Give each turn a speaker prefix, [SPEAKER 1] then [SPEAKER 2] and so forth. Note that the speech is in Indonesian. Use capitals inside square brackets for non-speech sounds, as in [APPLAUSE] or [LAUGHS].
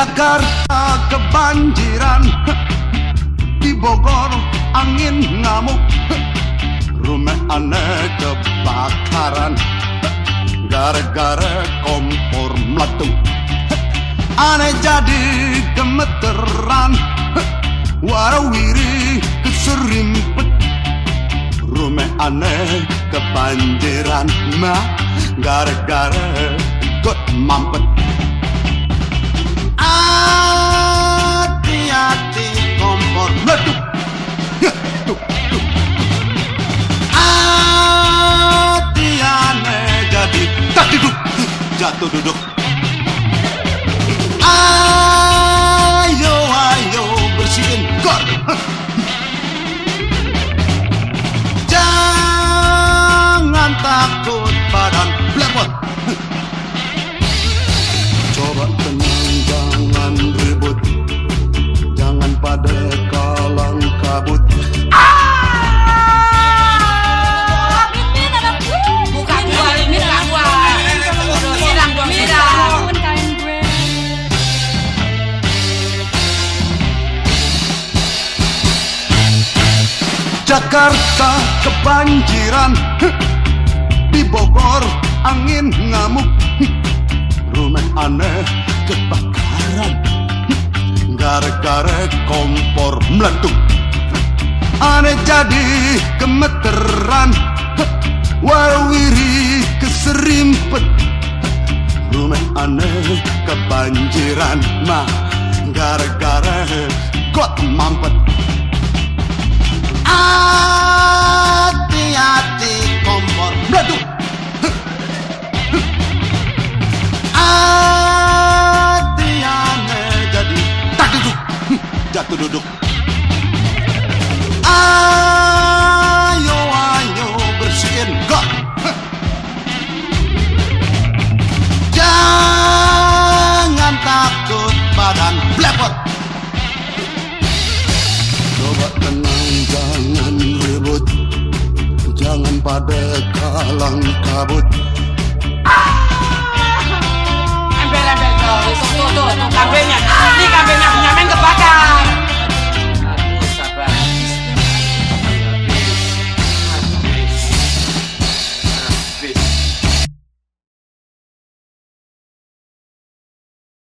[SPEAKER 1] Jakarta kebanjiran. Di Bogor angin ngamuk. Rumah aneh kebakaran. Gara-gara kompor meletup. Aneh jadi gemeteran. Warawiri keserimpet. Rumah aneh kebanjiran gara-gara got mampet Duduk. Ayo, ayo bersihin gor. [LAUGHS] Jangan takut Jakarta kebanjiran. Di Bogor angin ngamuk. Rumah aneh kebakaran. Gara-gara kompor meletup. Aneh jadi gemeteran. Warawiri keserimpet. Rumah aneh kebanjiran. Mah gara-gara got mampet Jatuh duduk. Ayo ayo bersihin. Got [LAUGHS] Jangan takut badan blepot. Coba tenang jangan ribut. Jangan pada kalang kabut